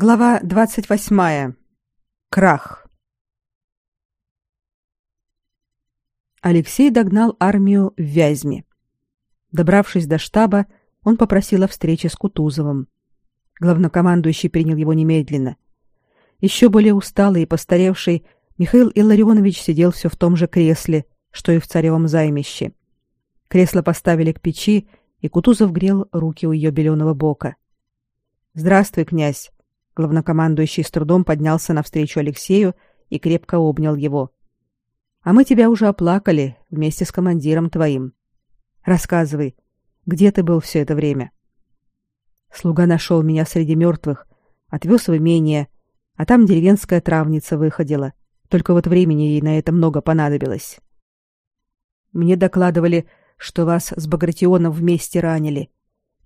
Глава 28. Крах. Алексей догнал армию в Вязьме. Добравшись до штаба, он попросил о встрече с Кутузовым. Главнокомандующий принял его немедленно. Еще более усталый и постаревший, Михаил Илларионович сидел все в том же кресле, что и в царевом займище. Кресло поставили к печи, и Кутузов грел руки у ее беленого бока. «Здравствуй, князь!» Главнокомандующий с трудом поднялся навстречу Алексею и крепко обнял его. А мы тебя уже оплакали вместе с командиром твоим. Рассказывай, где ты был все это время? Слуга нашел меня среди мертвых, отвез в имение, а там деревенская травница выходила. Только вот времени ей на это много понадобилось. Мне докладывали, что вас с Багратионом вместе ранили,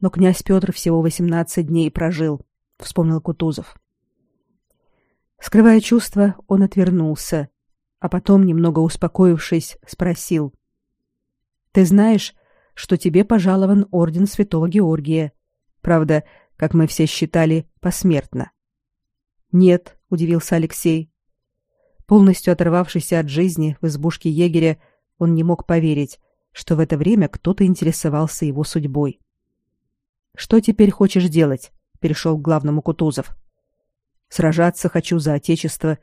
но князь Петр всего восемнадцать дней прожил вспомнил Кутузов. Скрывая чувства, он отвернулся, а потом, немного успокоившись, спросил: "Ты знаешь, что тебе пожалован орден Святого Георгия? Правда, как мы все считали, посмертно?" "Нет", удивился Алексей. Полностью оторвавшийся от жизни в избушке егеря, он не мог поверить, что в это время кто-то интересовался его судьбой. Что теперь хочешь делать? Перешел к главному Кутузов. Сражаться хочу за отечество.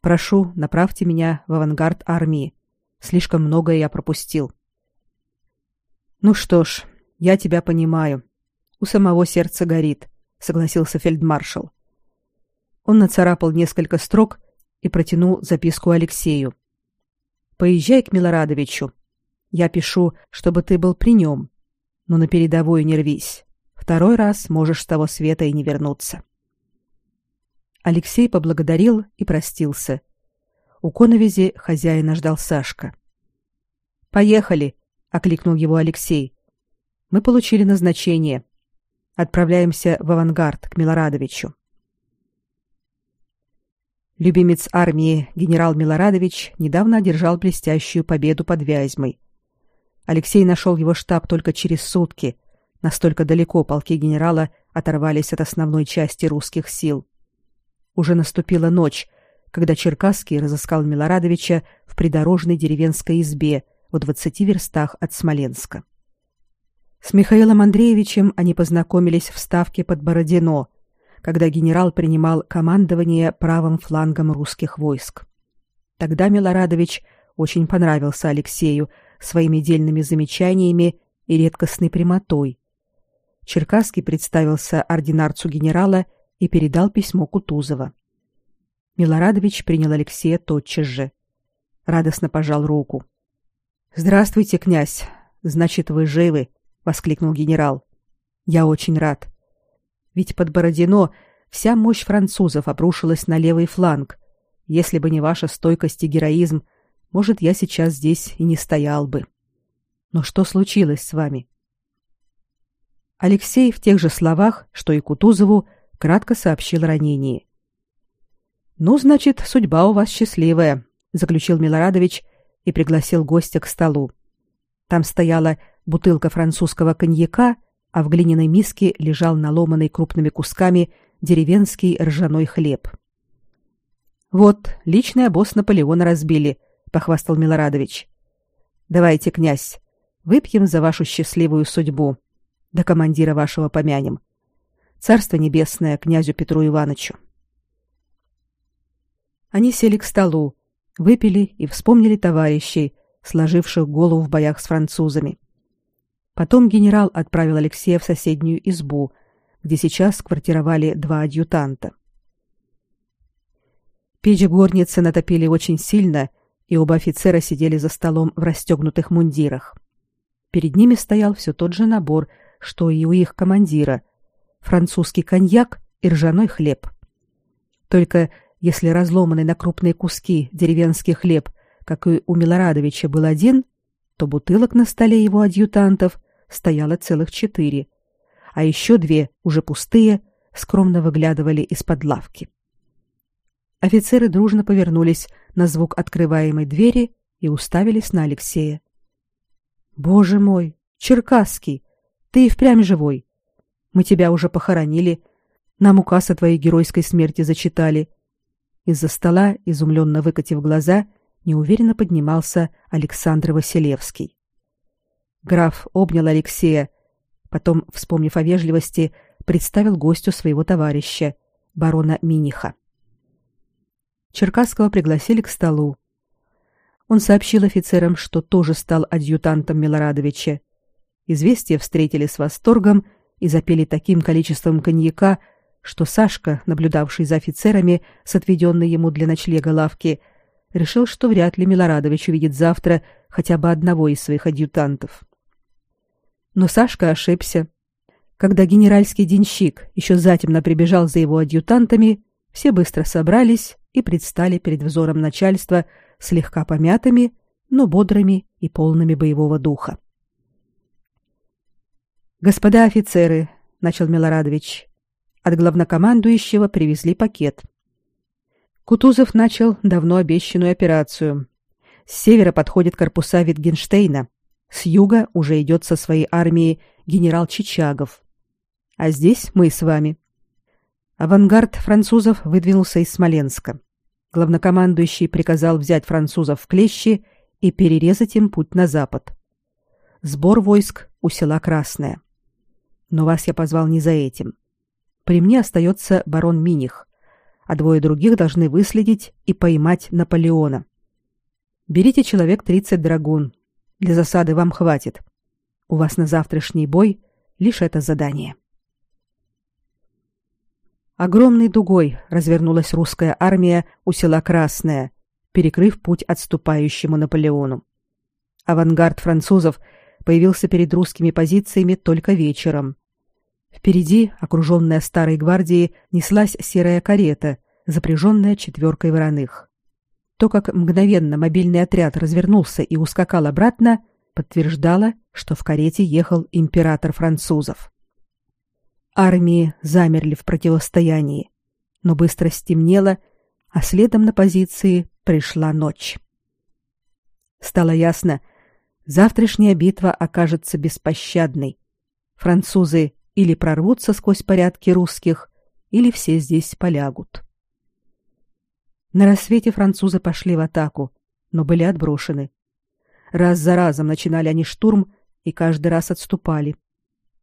Прошу, направьте меня в авангард армии. Слишком многое я пропустил. Ну что ж, я тебя понимаю. У самого сердца горит, согласился фельдмаршал. Он нацарапал несколько строк и протянул записку Алексею. Поезжай к Милорадовичу. Я пишу, чтобы ты был при нем, но на передовую не рвись. Второй раз можешь с того света и не вернуться. Алексей поблагодарил и простился. У коновизи хозяина ждал Сашка. Поехали, окликнул его Алексей. Мы получили назначение. Отправляемся в авангард к Милорадовичу. Любимец армии генерал Милорадович недавно одержал блестящую победу под Вязьмой. Алексей нашел его штаб только через сутки, Настолько далеко полки генерала оторвались от основной части русских сил. Уже наступила ночь, когда Черкасский разыскал Милорадовича в придорожной деревенской избе в двадцати верстах от Смоленска. С Михаилом Андреевичем они познакомились в ставке под Бородино, когда генерал принимал командование правым флангом русских войск. Тогда Милорадович очень понравился Алексею своими дельными замечаниями и редкостной прямотой, Черкасский представился ординарцу генерала и передал письмо Кутузова. Милорадович принял Алексея тотчас же. Радостно пожал руку. «Здравствуйте, князь! Значит, вы живы!» — воскликнул генерал. «Я очень рад. Ведь под Бородино вся мощь французов обрушилась на левый фланг. Если бы не ваша стойкость и героизм, может, я сейчас здесь и не стоял бы. Но что случилось с вами?» Алексей в тех же словах, что и Кутузову, кратко сообщил ранение. Ну, значит, судьба у вас счастливая, заключил Милорадович и пригласил гостя к столу. Там стояла бутылка французского коньяка, а в глиняной миске лежал наломанный крупными кусками деревенский ржаной хлеб. Вот, личный обоз Наполеона разбили, похвастал Милорадович. Давайте, князь, выпьем за вашу счастливую судьбу до командира вашего помянем. Царство небесное князю Петру Ивановичу. Они сели к столу, выпили и вспомнили товарищей, сложивших голову в боях с французами. Потом генерал отправил Алексея в соседнюю избу, где сейчас квартировали два адъютанта. Печь в горнице натопили очень сильно, и оба офицера сидели за столом в расстегнутых мундирах. Перед ними стоял все тот же набор что и у их командира: французский коньяк и ржаной хлеб. Только если разломанный на крупные куски деревенский хлеб, как и у Милорадовича, был один, то бутылок на столе его адъютантов стояло целых четыре, а еще две, уже пустые, скромно выглядывали из-под лавки. Офицеры дружно повернулись на звук открываемой двери и уставились на Алексея. Боже мой, Черкасский, ты и впрямь живой. Мы тебя уже похоронили. Нам указ о твоей геройской смерти зачитали. Из-за стола, изумленно выкатив глаза, неуверенно поднимался Александр Василевский. Граф обнял Алексея, потом, вспомнив о вежливости, представил гостю своего товарища, барона Миниха. Черкасского пригласили к столу. Он сообщил офицерам, что тоже стал адъютантом Милорадовича. Известие встретили с восторгом и запели таким количеством коньяка, что Сашка, наблюдавший за офицерами с отведенной ему для ночлега лавки, решил, что вряд ли Милорадович увидит завтра хотя бы одного из своих адъютантов. Но Сашка ошибся. Когда генеральский денщик еще затемно прибежал за его адъютантами, все быстро собрались и предстали перед взором начальства слегка помятыми, но бодрыми и полными боевого духа. Господа офицеры, начал Милорадович. От главнокомандующего привезли пакет. Кутузов начал давно обещанную операцию. С севера подходят корпуса Витгенштейна, с юга уже идет со своей армией генерал Чичагов. А здесь мы с вами. Авангард французов выдвинулся из Смоленска. Главнокомандующий приказал взять французов в клещи и перерезать им путь на запад. Сбор войск у села Красное. Но вас я позвал не за этим. При мне остается барон Миних, а двое других должны выследить и поймать Наполеона. Берите человек 30 драгун. Для засады вам хватит. У вас на завтрашний бой лишь это задание. Огромной дугой развернулась русская армия у села Красное, перекрыв путь отступающему Наполеону. Авангард французов появился перед русскими позициями только вечером. Впереди, окруженная старой гвардией, неслась серая карета, запряженная четверкой вороных. То, как мгновенно мобильный отряд развернулся и ускакал обратно, подтверждало, что в карете ехал император французов. Армии замерли в противостоянии, но быстро стемнело, а следом на позиции пришла ночь. Стало ясно, завтрашняя битва окажется беспощадной. Французы или прорвутся сквозь порядки русских, или все здесь полягут. На рассвете французы пошли в атаку, но были отброшены. Раз за разом начинали они штурм и каждый раз отступали.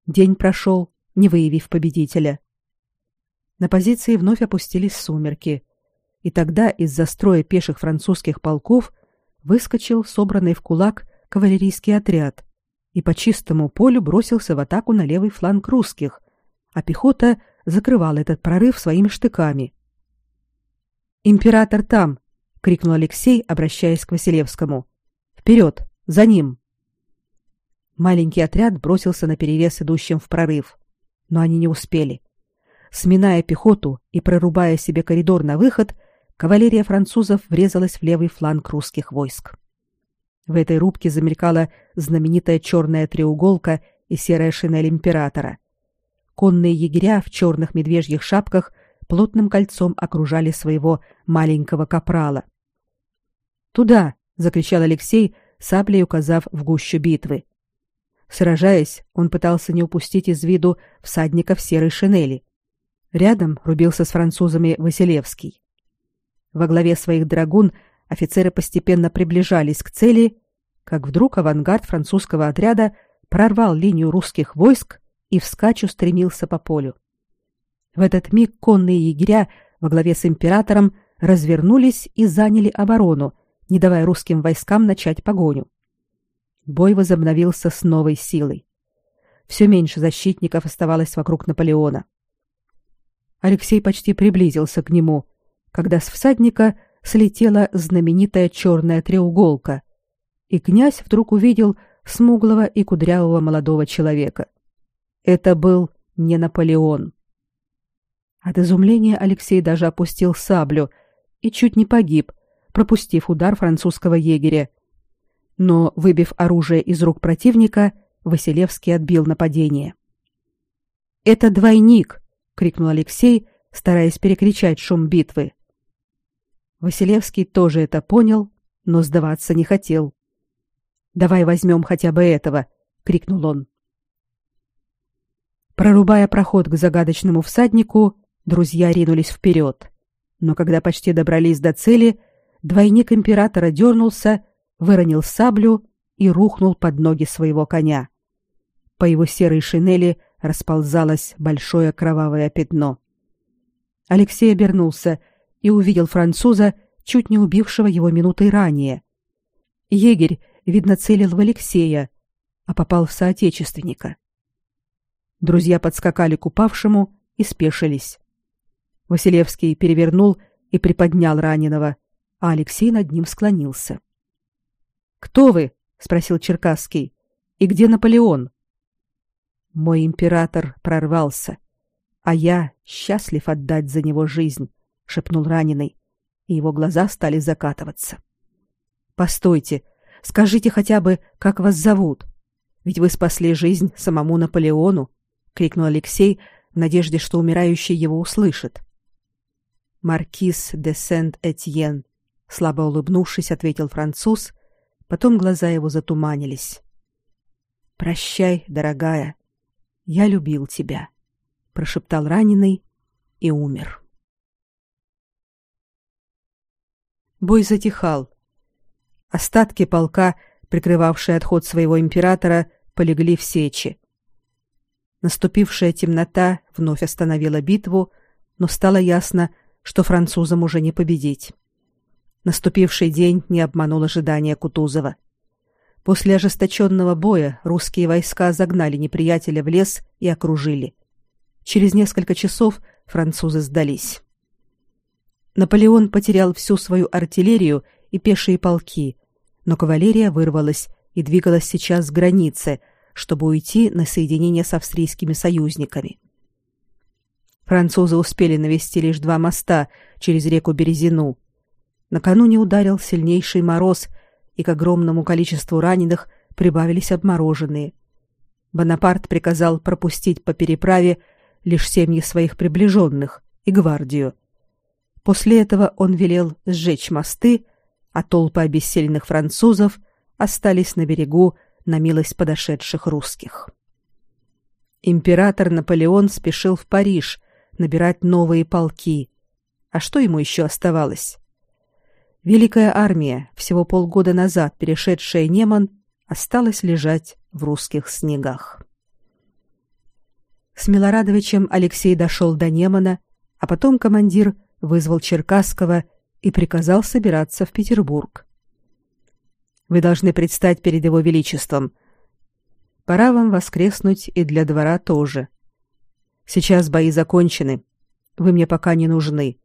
День прошел, не выявив победителя. На позиции вновь опустились сумерки, и тогда из-за строя пеших французских полков выскочил собранный в кулак кавалерийский отряд и по чистому полю бросился в атаку на левый фланг русских, а пехота закрывала этот прорыв своими штыками. «Император там!» — крикнул Алексей, обращаясь к Василевскому. «Вперед! За ним!» Маленький отряд бросился на перерез идущим в прорыв но они не успели. Сминая пехоту и прорубая себе коридор на выход, кавалерия французов врезалась в левый фланг русских войск. В этой рубке замелькала знаменитая черная треуголка и серая шинель императора. Конные егеря в черных медвежьих шапках плотным кольцом окружали своего маленького капрала. «Туда!» — закричал Алексей, саблей указав в гущу битвы. Сражаясь, он пытался не упустить из виду всадника в серой шинели. Рядом рубился с французами Василевский. Во главе своих драгун офицеры постепенно приближались к цели, как вдруг авангард французского отряда прорвал линию русских войск и вскачь устремился по полю. В этот миг конные егеря во главе с императором развернулись и заняли оборону, не давая русским войскам начать погоню. Бой возобновился с новой силой. Все меньше защитников оставалось вокруг Наполеона. Алексей почти приблизился к нему, когда с всадника слетела знаменитая черная треуголка, и князь вдруг увидел смуглого и кудрявого молодого человека. Это был не Наполеон. От изумления Алексей даже опустил саблю и чуть не погиб, пропустив удар французского егеря, но, выбив оружие из рук противника, Василевский отбил нападение. «Это двойник!» — крикнул Алексей, стараясь перекричать шум битвы. Василевский тоже это понял, но сдаваться не хотел. «Давай возьмем хотя бы этого!» — крикнул он. Прорубая проход к загадочному всаднику, Друзья ринулись вперед, но когда почти добрались до цели, двойник императора дернулся, выронил саблю и рухнул под ноги своего коня. По его серой шинели расползалось большое кровавое пятно. Алексей обернулся и увидел француза, чуть не убившего его минутой ранее. Егерь, видно, целил в Алексея, а попал в соотечественника. Друзья подскакали к упавшему и спешились. Василевский перевернул и приподнял раненого, а Алексей над ним склонился. «Кто вы?» — спросил Черкасский. «И где Наполеон?» «Мой император прорвался, а я счастлив отдать за него жизнь», — шепнул раненый, и его глаза стали закатываться. «Постойте, скажите хотя бы, как вас зовут? Ведь вы спасли жизнь самому Наполеону», — крикнул Алексей в надежде, что умирающий его услышит. Маркиз де Сент-Этьен, слабо улыбнувшись, ответил француз, потом глаза его затуманились. Прощай, дорогая. Я любил тебя, прошептал раненый и умер. Бой затихал. Остатки полка, прикрывавшие отход своего императора, полегли в сечи. Наступившая темнота вновь остановила битву, но стало ясно, что французам уже не победить. Наступивший день не обманул ожидания Кутузова. После ожесточенного боя русские войска загнали неприятеля в лес и окружили. Через несколько часов французы сдались. Наполеон потерял всю свою артиллерию и пешие полки, но кавалерия вырвалась и двигалась сейчас к границе, чтобы уйти на соединение с австрийскими союзниками. Французы успели навести лишь два моста через реку Березину. Накануне ударил сильнейший мороз, и к огромному количеству раненых прибавились обмороженные. Бонапарт приказал пропустить по переправе лишь семьи своих приближенных и гвардию. После этого он велел сжечь мосты, а толпы обессиленных французов остались на берегу на милость подошедших русских. Император Наполеон спешил в Париж, набирать новые полки. А что ему еще оставалось? Великая армия, всего полгода назад перешедшая Неман, осталась лежать в русских снегах. С Милорадовичем Алексей дошел до Немана, а потом командир вызвал Черкасского и приказал собираться в Петербург. Вы должны предстать перед его величеством. Пора вам воскреснуть и для двора тоже. Сейчас бои закончены. Вы мне пока не нужны.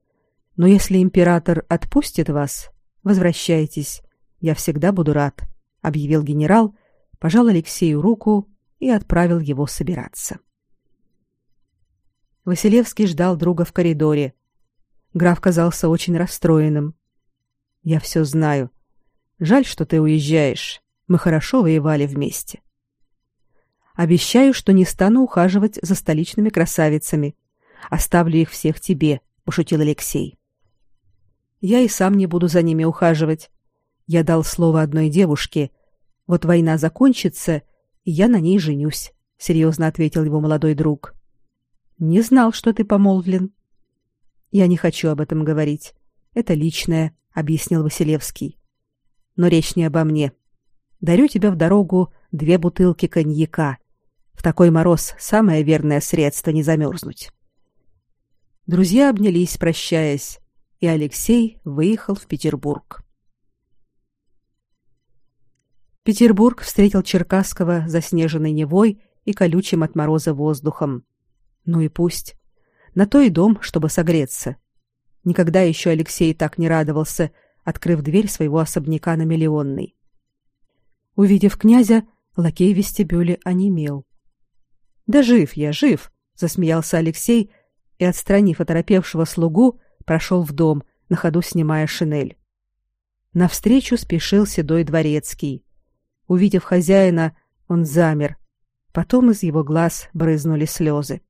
Но если император отпустит вас, возвращайтесь. Я всегда буду рад, объявил генерал, пожал Алексею руку и отправил его собираться. Василевский ждал друга в коридоре. Граф казался очень расстроенным. Я все знаю. Жаль, что ты уезжаешь. Мы хорошо воевали вместе. Обещаю, что не стану ухаживать за столичными красавицами. Оставлю их всех тебе, пошутил Алексей. Я и сам не буду за ними ухаживать. Я дал слово одной девушке. Вот война закончится, и я на ней женюсь, серьезно ответил его молодой друг. Не знал, что ты помолвлен. Я не хочу об этом говорить. Это личное, объяснил Василевский. Но речь не обо мне. Дарю тебе в дорогу две бутылки коньяка. В такой мороз самое верное средство не замерзнуть. Друзья обнялись, прощаясь, и Алексей выехал в Петербург. Петербург встретил Черкасского заснеженной Невой и колючим от мороза воздухом. Ну и пусть. На то и дом, чтобы согреться. Никогда еще Алексей так не радовался, открыв дверь своего особняка на Миллионной. Увидев князя, лакей в вестибюле онемел. Да жив я, жив, засмеялся Алексей и, отстранив оторопевшего слугу, прошел в дом, на ходу снимая шинель. Навстречу спешил седой дворецкий. Увидев хозяина, он замер. Потом из его глаз брызнули слезы.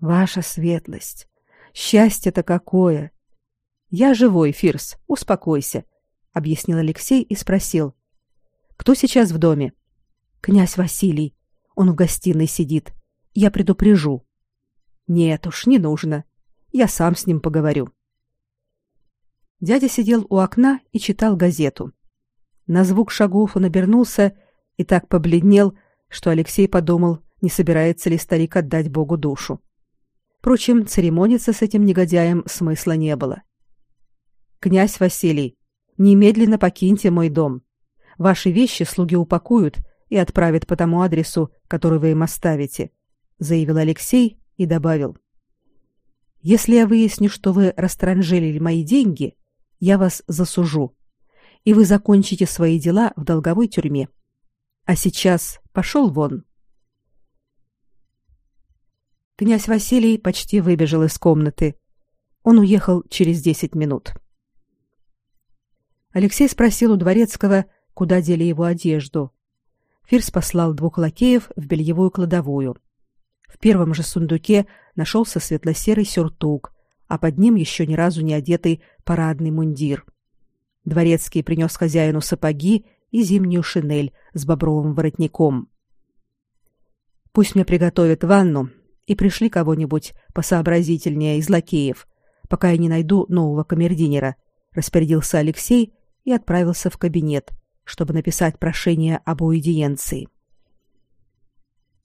Ваша светлость, счастье-то какое! Я живой, Фирс, успокойся, объяснил Алексей и спросил: Кто сейчас в доме? Князь Василий. Он в гостиной сидит. Я предупрежу. Нет уж, не нужно. Я сам с ним поговорю. Дядя сидел у окна и читал газету. На звук шагов он обернулся и так побледнел, что Алексей подумал, не собирается ли старик отдать Богу душу. Впрочем, церемониться с этим негодяем смысла не было. Князь Василий, немедленно покиньте мой дом. Ваши вещи слуги упакуют и отправят по тому адресу, который вы им оставите, заявил Алексей и добавил: Если я выясню, что вы растранжирили мои деньги, я вас засужу, и вы закончите свои дела в долговой тюрьме. А сейчас пошел вон. Князь Василий почти выбежал из комнаты. Он уехал через десять минут. Алексей спросил у дворецкого, куда дели его одежду. Фирс послал двух лакеев в бельевую кладовую. В первом же сундуке нашелся светло-серый сюртук, а под ним еще ни разу не одетый парадный мундир. Дворецкий принес хозяину сапоги и зимнюю шинель с бобровым воротником. Пусть мне приготовят ванну и пришли кого-нибудь посообразительнее из лакеев, пока я не найду нового камердинера, распорядился Алексей и отправился в кабинет, чтобы написать прошение об уидиенции.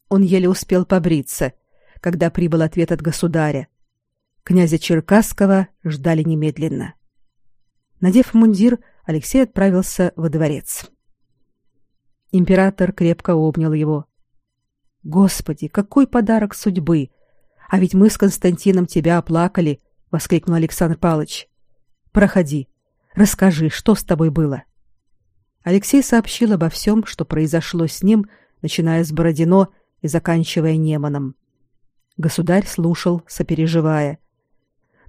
Он еле успел побриться, когда прибыл ответ от государя. Князя Черкасского ждали немедленно. Надев мундир, Алексей отправился во дворец. Император крепко обнял его. Господи, какой подарок судьбы! А ведь мы с Константином тебя оплакали, воскликнул Александр Павлович. Проходи, расскажи, что с тобой было. Алексей сообщил обо всем, что произошло с ним, начиная с Бородино и заканчивая Неманом. Государь слушал, сопереживая.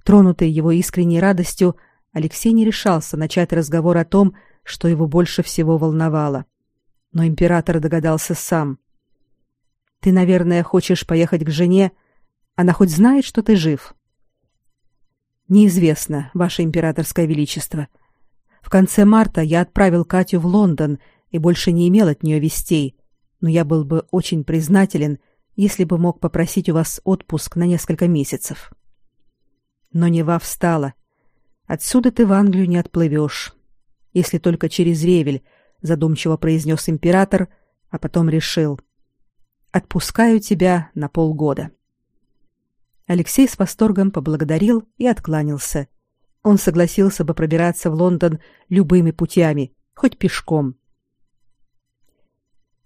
Тронутый его искренней радостью, Алексей не решался начать разговор о том, что его больше всего волновало. Но император догадался сам. «Ты, наверное, хочешь поехать к жене? Она хоть знает, что ты жив?» «Неизвестно, ваше императорское величество. В конце марта я отправил Катю в Лондон и больше не имел от нее вестей, но я был бы очень признателен, если бы мог попросить у вас отпуск на несколько месяцев. Но Нева встала. Отсюда ты в Англию не отплывешь, если только через Ревель, задумчиво произнес император, а потом решил: отпускаю тебя на полгода. Алексей с восторгом поблагодарил и откланялся. Он согласился бы пробираться в Лондон любыми путями, хоть пешком.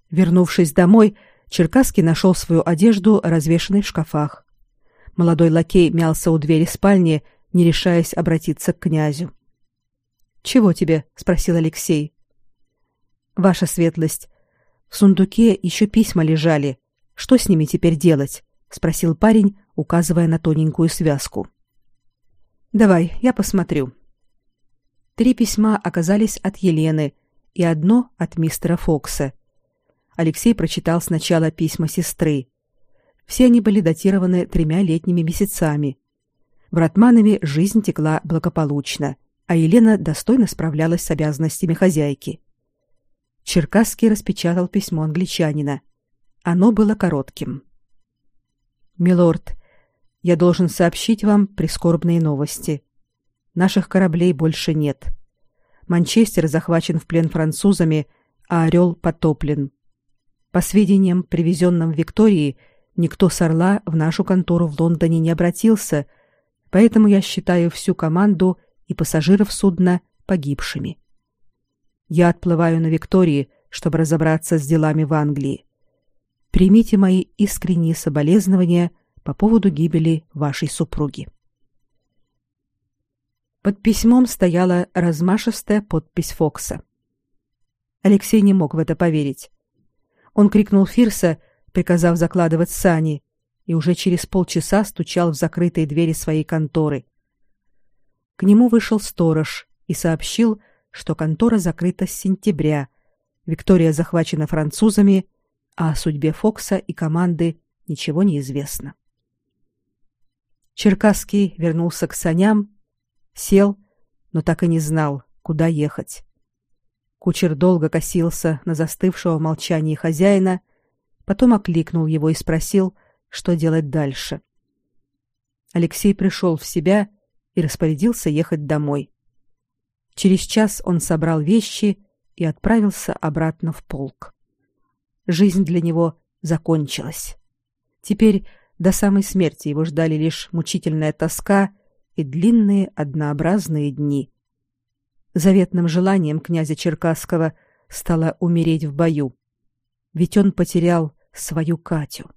Вернувшись домой, Черкасский нашел свою одежду, развешанной в шкафах. Молодой лакей мялся у двери спальни, не решаясь обратиться к князю. «Чего тебе?» — спросил Алексей. «Ваша светлость, в сундуке еще письма лежали. Что с ними теперь делать?» — спросил парень, указывая на тоненькую связку. «Давай, я посмотрю». Три письма оказались от Елены и одно от мистера Фокса. Алексей прочитал сначала письма сестры. Все они были датированы тремя летними месяцами. В Ратманове жизнь текла благополучно, а Елена достойно справлялась с обязанностями хозяйки. Черкасский распечатал письмо англичанина. Оно было коротким. «Милорд, я должен сообщить вам прискорбные новости. Наших кораблей больше нет. Манчестер захвачен в плен французами, а Орел потоплен. По сведениям, привезенным Виктории, никто с Орла в нашу контору в Лондоне не обратился, поэтому я считаю всю команду и пассажиров судна погибшими. Я отплываю на Виктории, чтобы разобраться с делами в Англии. Примите мои искренние соболезнования по поводу гибели вашей супруги. Под письмом стояла размашистая подпись Фокса. Алексей не мог в это поверить. Он крикнул Фирса, приказав закладывать сани, и уже через полчаса стучал в закрытые двери своей конторы. К нему вышел сторож и сообщил, что контора закрыта с сентября. Виктория захвачена французами, а о судьбе Фокса и команды ничего не известно. Черкасский вернулся к саням, сел, но так и не знал, куда ехать. Кучер долго косился на застывшего в молчании хозяина, потом окликнул его и спросил, что делать дальше. Алексей пришел в себя и распорядился ехать домой. Через час он собрал вещи и отправился обратно в полк. Жизнь для него закончилась. Теперь до самой смерти его ждали лишь мучительная тоска и длинные однообразные дни. Заветным желанием князя Черкасского стало умереть в бою, ведь он потерял свою Катю.